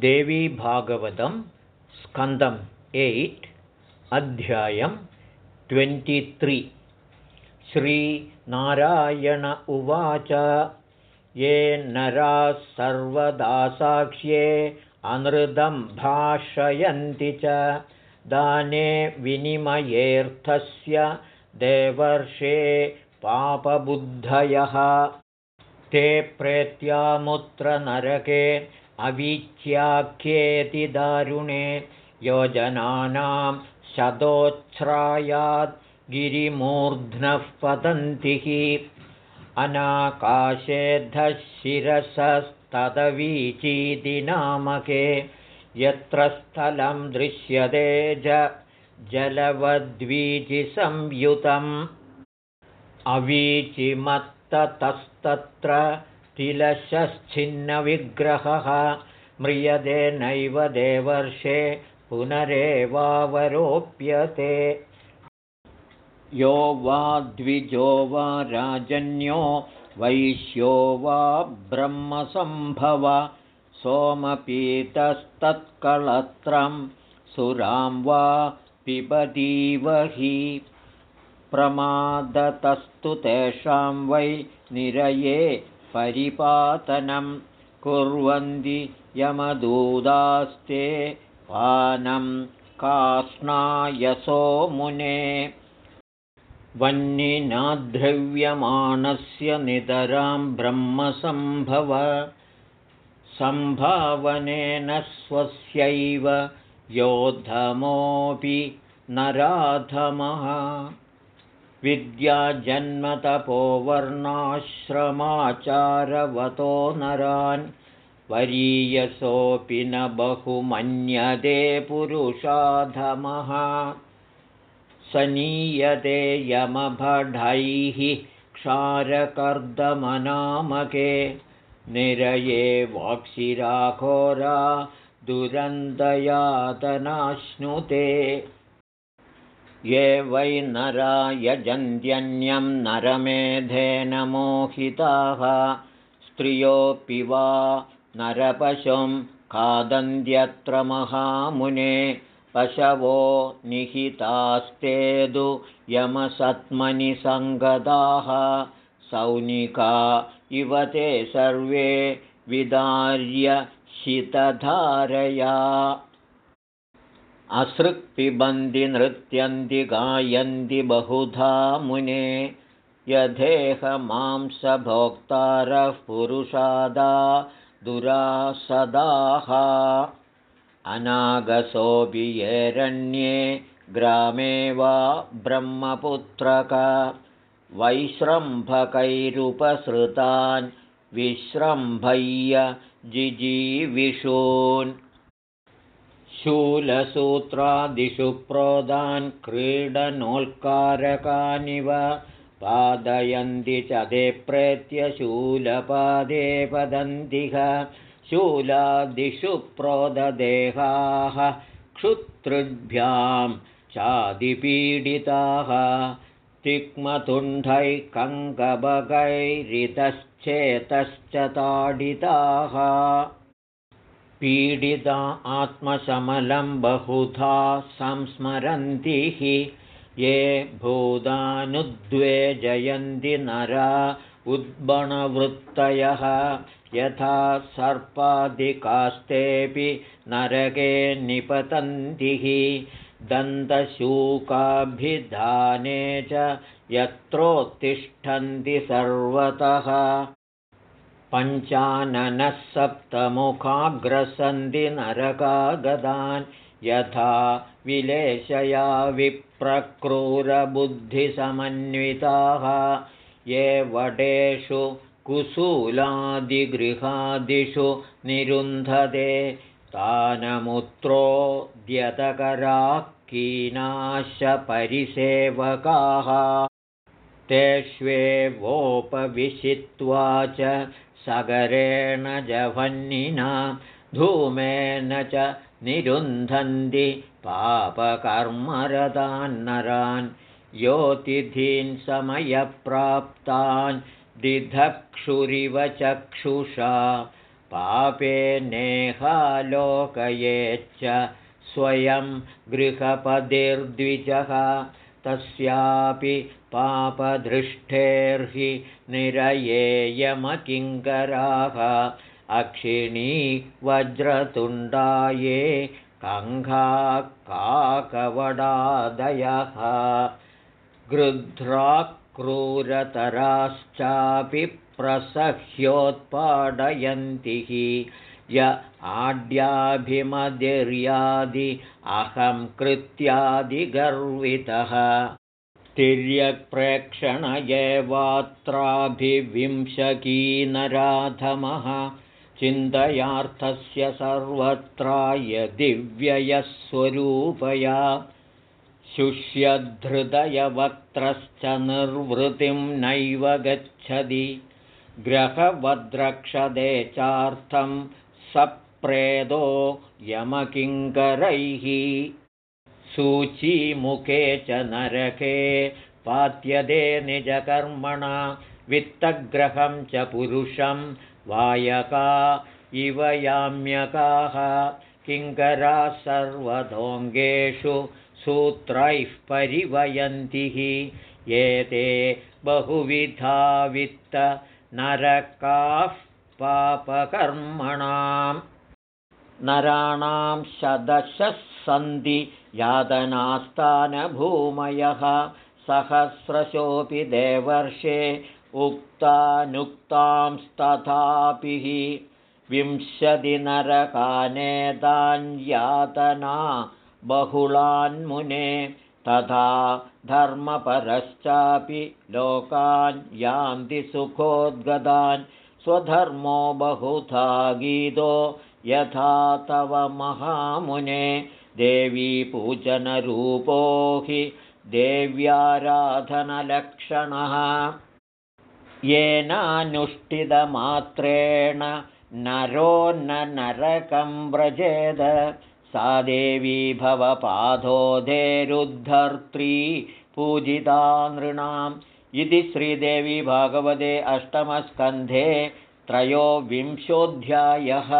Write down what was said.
देवीभागवतं स्कन्दम् एय्ट् अध्यायं ट्वेण्टित्रि श्रीनारायण उवाच ये नराः सर्वदासाक्ष्ये अनृतं भाषयन्ति च। दाने विनिमयेऽर्थस्य देवर्षे पापबुद्धयः। ते प्रेत्यामुत्र नरके अवीच्याख्येति दारुणे योजनानां शतोच्छ्रायात् गिरिमूर्ध्नः पतन्ति हि अनाकाशेद्धः शिरसस्तदवीचीति नामके यत्र स्थलं दृश्यते च जलवद्वीचिसंयुतम्। अवीचिमत्ततस्तत्र तिलशश्छिन्नविग्रहः म्रियते नैव देवर्षे पुनरेवावरोप्यते। यो वा द्विजो वा राजन्यो वैश्यो वा ब्रह्मसम्भव सोमपीतस्तत्कलत्रं सुरां वा पिबतीव हि। प्रमादतस्तु तेषां वै निरये परिपातनं कुर्वन्ति यमदूदास्ते पानं कार्ष्णायसो मुने। वह्निनाद्रव्यमाणस्य नितरां ब्रह्मसम्भव। सम्भावनेन स्वस्यैव योद्धमोऽपि नराधमः विद्याजन्मतपोवर्णाश्रमाचारवतो नरान् वरीयसोऽपि न बहुमन्यते पुरुषाधमः। सनीयते यमभढैः क्षारकर्दमनामके निरये वाक्षिराघोरा दुरन्तयातनाश्नुते ये वै नरा यजन्त्यन्यं नरमेधेन मोहिताः स्त्रियोऽपि वा नरपशुं खादन्त्यत्र महामुने पशवो निहितास्तेदु यमसत्मनि सङ्गदाः। सौनिका इव ते सर्वे विदार्य शितधारया असृक्पिबन्ति नृत्यन्ति गायन्ति बहुधा मुने। यथेह मांसभोक्तारः पुरुषादा दुरासदाः। अनागसोऽभियेरण्ये ग्रामे वा ब्रह्मपुत्रक। वैश्रम्भकैरुपसृतान् विश्रम्भय्य जिजीविषून् शूलसूत्रादिषु प्रोदान् क्रीडनोल्कारकानिव पादयन्ति च ते प्रेत्य शूलपादे पदन्तिः शूलादिषु प्रोददेहाः क्षुतृभ्यां चादिपीडिताः। तिक्मतुण्डैः कङ्कबगैरितश्चेतश्च ताडिताः पीडिता आत्मशमलं बहुधा संस्मरन्ति हि। ये भूतानुद्वेजयन्ति नरा उद्बणवृत्तयः। यथा सर्पादिकास्तेऽपि नरके निपतन्ति हि। दन्तशूकाभिधाने च यत्रोत्तिष्ठन्ति सर्वतः पञ्चाननः सप्तमुखाग्रसन्ति नरकागदान् यथा विलेशया विप्रक्रूरबुद्धिसमन्विताः ये वडेषु कुसूलादिगृहादिषु निरुन्धते तानमुत्रोद्यतकराकीनाशपरिसेवकाः तेष्वेवोपविशित्वा च सगरेण जभन्निना धूमेन च निरुन्धन्ति पापकर्मरतान्नरान् योतिथीन् समयप्राप्तान् दिधक्षुरिव चक्षुषा पापे नेहालोकयेच्च स्वयं गृहपदिर्द्विजः तस्यापि पापदृष्टेर्हि निरयेयमकिङ्कराः। अक्षिणी वज्रतुण्डाये कङ्घा काकवडादयः। क्रूरतराश्चापि प्रसह्योत्पादयन्ति हि। य आड्याभिमदिर्यादि अहं कृत्यादिगर्वितः तिर्यक्प्रेक्षण एवात्राभिविंशकीनराधमः चिन्तयार्थस्य सर्वत्राय दिव्ययस्वरूपया शुष्यधृदयवक्त्रश्च निर्वृतिं नैव गच्छति। ग्रहवद्रक्षदे चार्थं सप्रेदो यमकिङ्करैः सूचीमुखे च नरके पात्यदे निजकर्मणा वित्तग्रहं च पुरुषं वायका इव याम्यकाः किङ्कराः सर्वतोङ्गेषु सूत्रैः परिवयन्ति हि एते बहुविधा वित्तनरकाः पापकर्मणाम् नराणां शदशः सन्ति यातनास्तानभूमयः सहस्रशोऽपि देवर्षे उक्तानुक्तांस्तथापि विंशतिनरकानेतान्यातना बहुलान्मुने तथा धर्मपरश्चापि लोकान् यान्ति सुखोद्गतान् स्वधर्मो बहुधा गीतो यथा तव महामुने देवी पूजनरूपो हि देव्याराधनलक्षणः। येनानुष्ठितमात्रेण नरो न नरकं व्रजेद। सा देवी भवपाधोधेरुद्धर्त्री पूजिता नृणाम्। इति श्रीदेवी भागवते अष्टमस्कन्धे त्रयोविंशोऽध्यायः